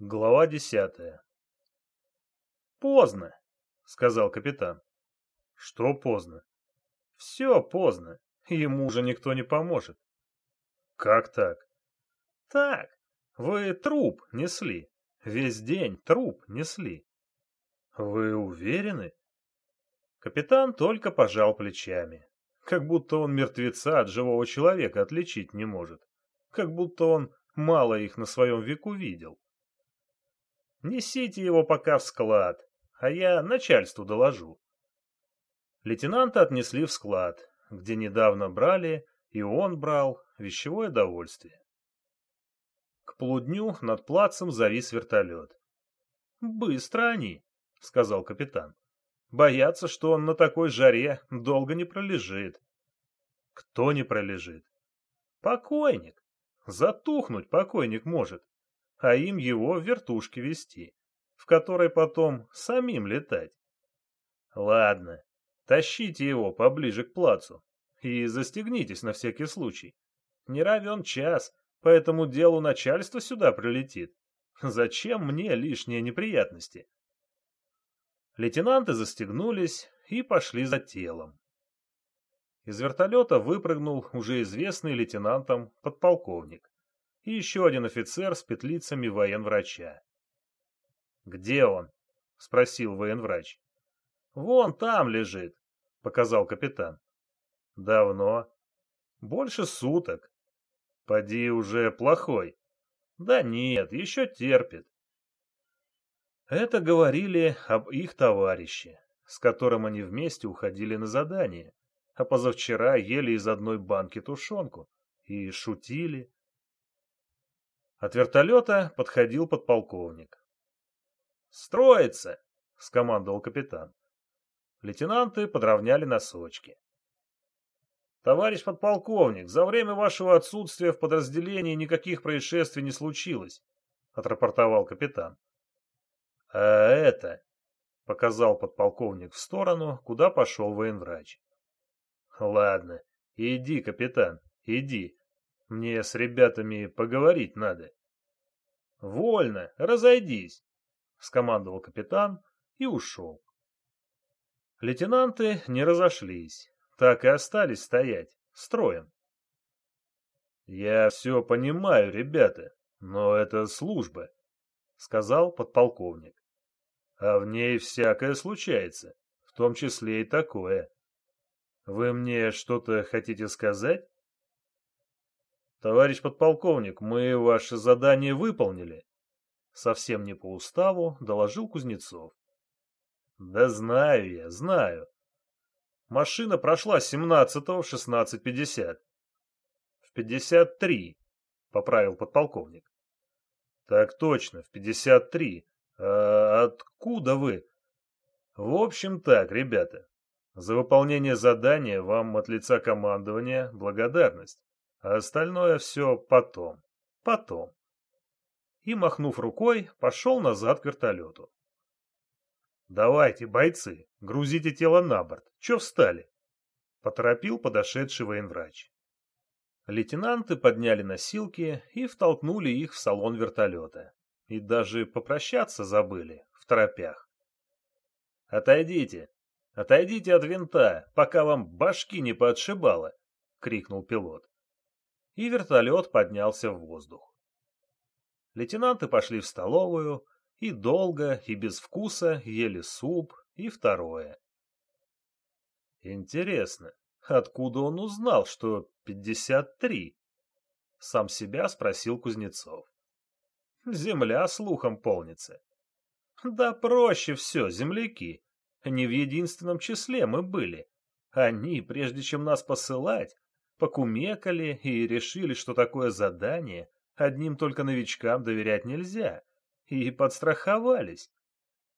Глава десятая. «Поздно», — сказал капитан. «Что поздно?» «Все поздно. Ему уже никто не поможет». «Как так?» «Так. Вы труп несли. Весь день труп несли». «Вы уверены?» Капитан только пожал плечами. Как будто он мертвеца от живого человека отличить не может. Как будто он мало их на своем веку видел. Несите его пока в склад, а я начальству доложу. Лейтенанта отнесли в склад, где недавно брали, и он брал, вещевое довольствие. К полудню над плацем завис вертолет. «Быстро они», — сказал капитан. «Боятся, что он на такой жаре долго не пролежит». «Кто не пролежит?» «Покойник. Затухнуть покойник может а им его в вертушке вести, в которой потом самим летать. Ладно, тащите его поближе к плацу и застегнитесь на всякий случай. Не равен час, по этому делу начальство сюда прилетит. Зачем мне лишние неприятности? Лейтенанты застегнулись и пошли за телом. Из вертолета выпрыгнул уже известный лейтенантом подполковник и еще один офицер с петлицами военврача. «Где он?» — спросил военврач. «Вон там лежит», — показал капитан. «Давно?» «Больше суток». «Поди уже плохой». «Да нет, еще терпит». Это говорили об их товарище, с которым они вместе уходили на задание, а позавчера ели из одной банки тушенку и шутили, от вертолета подходил подполковник. «Строится!» — скомандовал капитан. Лейтенанты подровняли носочки. «Товарищ подполковник, за время вашего отсутствия в подразделении никаких происшествий не случилось», — отрапортовал капитан. «А это...» — показал подполковник в сторону, куда пошел военврач. «Ладно, иди, капитан, иди. Мне с ребятами поговорить надо. Вольно, разойдись, скомандовал капитан и ушел. Лейтенанты не разошлись, так и остались стоять, строем. Я все понимаю, ребята, но это служба, сказал подполковник. А в ней всякое случается, в том числе и такое. Вы мне что-то хотите сказать? «Товарищ подполковник, мы ваше задание выполнили». Совсем не по уставу доложил Кузнецов. «Да знаю я, знаю. Машина прошла 17-го в 16.50». «В 53», — поправил подполковник. «Так точно, в 53. А откуда вы?» «В общем так, ребята. За выполнение задания вам от лица командования благодарность а остальное все потом, потом. И, махнув рукой, пошел назад к вертолету. «Давайте, бойцы, грузите тело на борт. Че встали?» — поторопил подошедший военврач. Лейтенанты подняли носилки и втолкнули их в салон вертолета. И даже попрощаться забыли, в торопях. «Отойдите! Отойдите от винта, пока вам башки не поотшибало!» — крикнул пилот и вертолет поднялся в воздух. Лейтенанты пошли в столовую и долго и без вкуса ели суп и второе. Интересно, откуда он узнал, что пятьдесят три? Сам себя спросил Кузнецов. Земля слухом полнится. Да проще все, земляки. Не в единственном числе мы были. Они, прежде чем нас посылать, покумекали и решили, что такое задание одним только новичкам доверять нельзя, и подстраховались.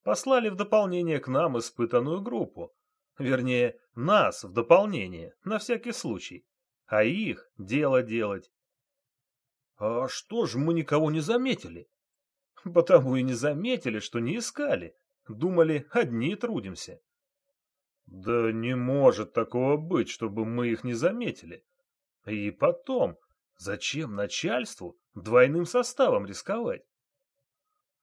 Послали в дополнение к нам испытанную группу. Вернее, нас в дополнение, на всякий случай. А их дело делать. А что ж мы никого не заметили? Потому и не заметили, что не искали. Думали, одни трудимся. Да не может такого быть, чтобы мы их не заметили. И потом, зачем начальству двойным составом рисковать?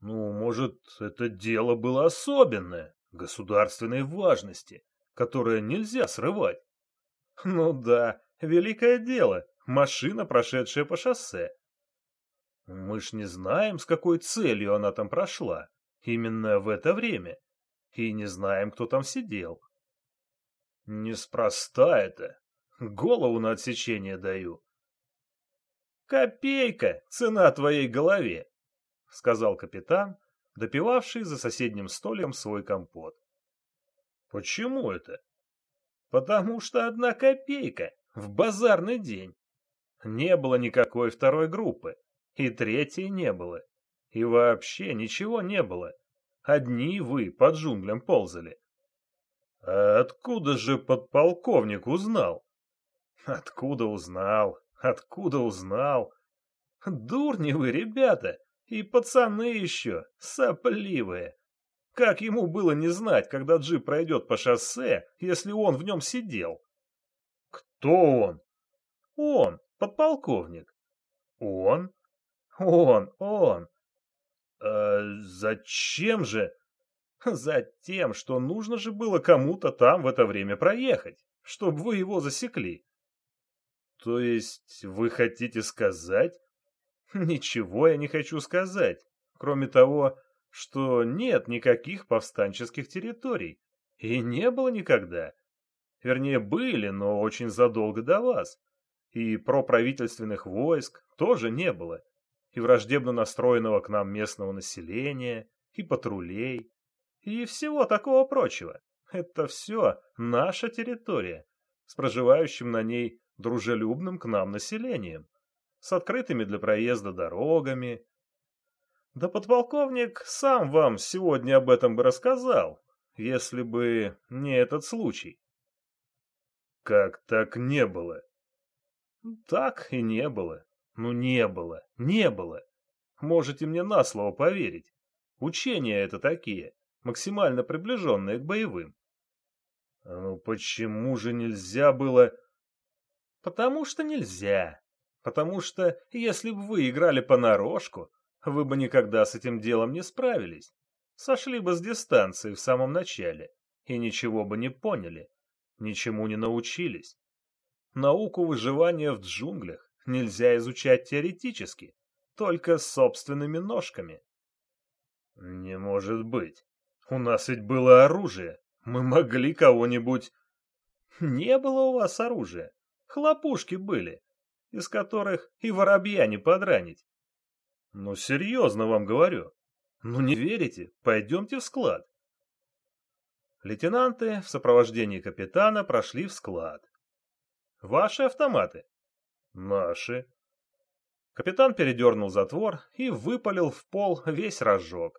Ну, может, это дело было особенное, государственной важности, которое нельзя срывать. Ну да, великое дело, машина, прошедшая по шоссе. Мы ж не знаем, с какой целью она там прошла, именно в это время, и не знаем, кто там сидел. Неспроста это. Голову на отсечение даю. Копейка цена твоей голове, сказал капитан, допивавший за соседним столиком свой компот. Почему это? Потому что одна копейка в базарный день. Не было никакой второй группы, и третьей не было. И вообще ничего не было. Одни вы по джунглям ползали. А откуда же подполковник узнал? Откуда узнал? Откуда узнал? Дурни вы, ребята, и пацаны еще, сопливые. Как ему было не знать, когда джип пройдет по шоссе, если он в нем сидел? Кто он? Он, подполковник. Он? Он, он. А зачем же? Затем, что нужно же было кому-то там в это время проехать, чтобы вы его засекли. То есть вы хотите сказать? Ничего я не хочу сказать, кроме того, что нет никаких повстанческих территорий. И не было никогда. Вернее, были, но очень задолго до вас. И проправительственных войск тоже не было. И враждебно настроенного к нам местного населения, и патрулей, и всего такого прочего. Это все наша территория, с проживающим на ней дружелюбным к нам населением, с открытыми для проезда дорогами, да подполковник сам вам сегодня об этом бы рассказал, если бы не этот случай. Как так не было? Так и не было. Ну не было, не было. Можете мне на слово поверить. Учения это такие, максимально приближенные к боевым. Ну почему же нельзя было... Потому что нельзя. Потому что, если бы вы играли понарошку, вы бы никогда с этим делом не справились. Сошли бы с дистанции в самом начале и ничего бы не поняли, ничему не научились. Науку выживания в джунглях нельзя изучать теоретически, только собственными ножками. Не может быть. У нас ведь было оружие. Мы могли кого-нибудь... Не было у вас оружия. Хлопушки были, из которых и воробья не подранить. Ну, серьезно вам говорю. Ну, не верите? Пойдемте в склад. Лейтенанты в сопровождении капитана прошли в склад. Ваши автоматы? Наши. Капитан передернул затвор и выпалил в пол весь разжог.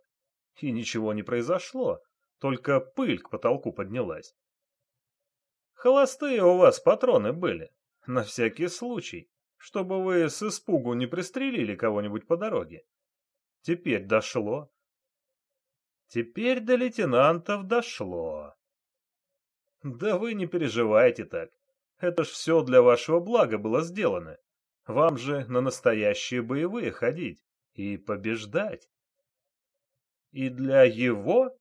И ничего не произошло, только пыль к потолку поднялась. Холостые у вас патроны были, на всякий случай чтобы вы с испугу не пристрелили кого-нибудь по дороге. Теперь дошло. Теперь до лейтенантов дошло. Да вы не переживайте так. Это ж все для вашего блага было сделано. Вам же на настоящие боевые ходить и побеждать. И для его...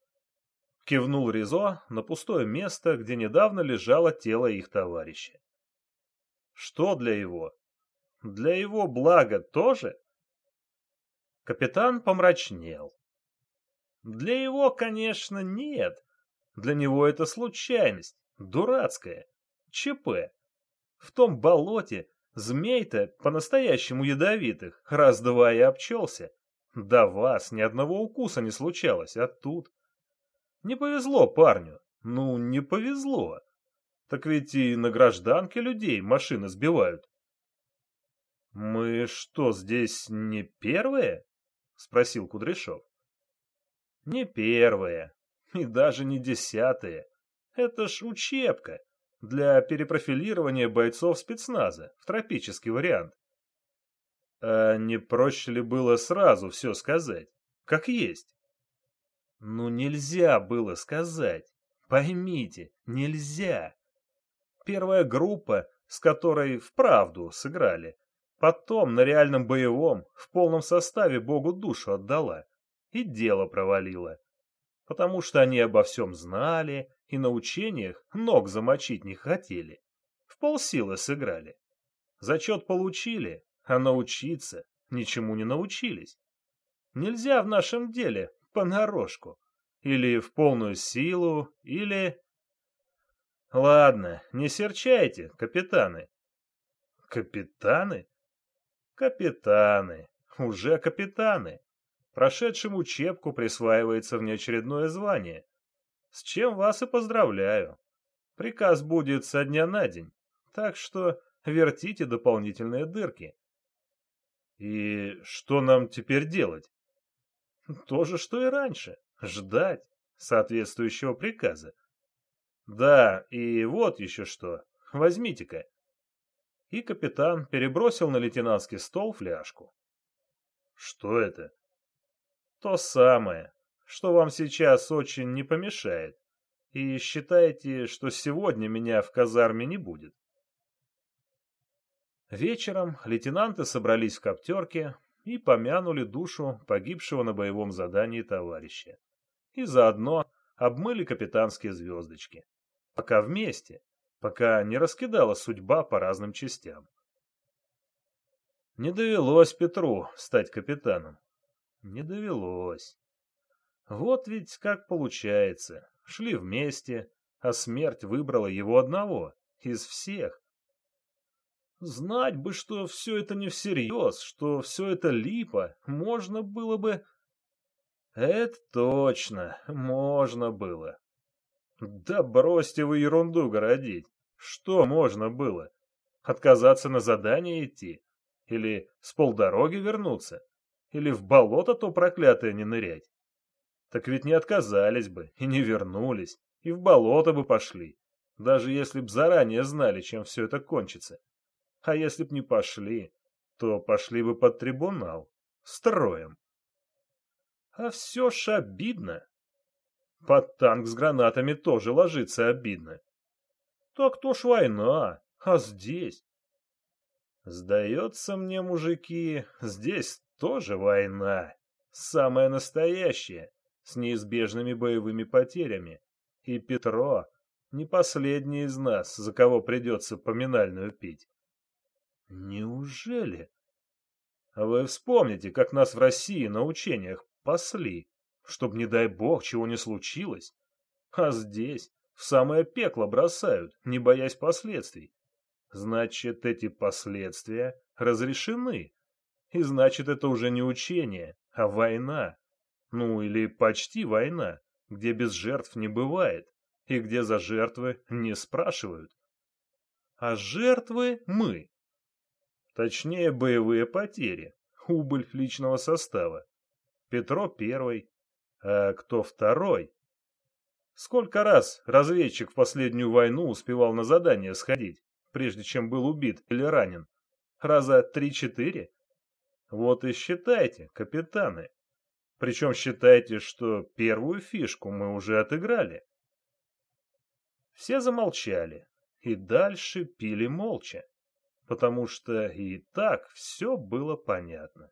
Кивнул Ризо на пустое место, где недавно лежало тело их товарища. Что для его? Для его блага тоже? Капитан помрачнел. Для его, конечно, нет. Для него это случайность, дурацкая, ЧП. В том болоте змей-то по-настоящему ядовитых, раз-два и обчелся. До вас ни одного укуса не случалось, а тут... Не повезло парню, ну, не повезло. Так ведь и на гражданке людей машины сбивают. «Мы что, здесь не первые?» — спросил Кудряшов. «Не первые, и даже не десятые. Это ж учебка для перепрофилирования бойцов спецназа в тропический вариант. А не проще ли было сразу все сказать, как есть? Ну нельзя было сказать. Поймите, нельзя. Первая группа, с которой вправду сыграли, Потом на реальном боевом, в полном составе Богу душу отдала. и дело провалило. Потому что они обо всем знали и на учениях ног замочить не хотели. В полсилы сыграли. Зачет получили, а научиться ничему не научились. Нельзя в нашем деле понарошку. Или в полную силу, или... Ладно, не серчайте, капитаны. Капитаны? Капитаны. Уже капитаны. Прошедшим учебку присваивается внеочередное звание. С чем вас и поздравляю. Приказ будет со дня на день, так что вертите дополнительные дырки. И что нам теперь делать? То же, что и раньше. Ждать соответствующего приказа. Да, и вот еще что. Возьмите-ка. И капитан перебросил на лейтенантский стол фляжку. Что это? То самое, что вам сейчас очень не помешает. И считаете, что сегодня меня в казарме не будет. Вечером лейтенанты собрались в коптерке и помянули душу погибшего на боевом задании товарища. И заодно обмыли капитанские звездочки. Пока вместе, пока не раскидала судьба по разным частям. Не довелось Петру стать капитаном. Не довелось. Вот ведь как получается. Шли вместе, а смерть выбрала его одного, из всех. Знать бы, что все это не всерьез, что все это липа, можно было бы... Это точно, можно было. Да бросьте вы ерунду городить. Что можно было? Отказаться на задание идти? Или с полдороги вернуться? Или в болото то проклятое не нырять? Так ведь не отказались бы, и не вернулись, и в болото бы пошли, даже если б заранее знали, чем все это кончится. А если б не пошли, то пошли бы под трибунал, строем. А все ж обидно. Под танк с гранатами тоже ложиться обидно. Так то ж война, а здесь... Сдается мне, мужики, здесь тоже война. Самая настоящая, с неизбежными боевыми потерями. И Петро не последний из нас, за кого придется поминальную пить. Неужели? Вы вспомните, как нас в России на учениях пасли, чтоб, не дай бог, чего не случилось. А здесь в самое пекло бросают, не боясь последствий. Значит, эти последствия разрешены. И значит, это уже не учение, а война. Ну, или почти война, где без жертв не бывает, и где за жертвы не спрашивают. А жертвы мы. Точнее, боевые потери, убыль личного состава. Петро первый, а кто второй? Сколько раз разведчик в последнюю войну успевал на задание сходить, прежде чем был убит или ранен? Раза три-четыре? Вот и считайте, капитаны. Причем считайте, что первую фишку мы уже отыграли. Все замолчали и дальше пили молча, потому что и так все было понятно.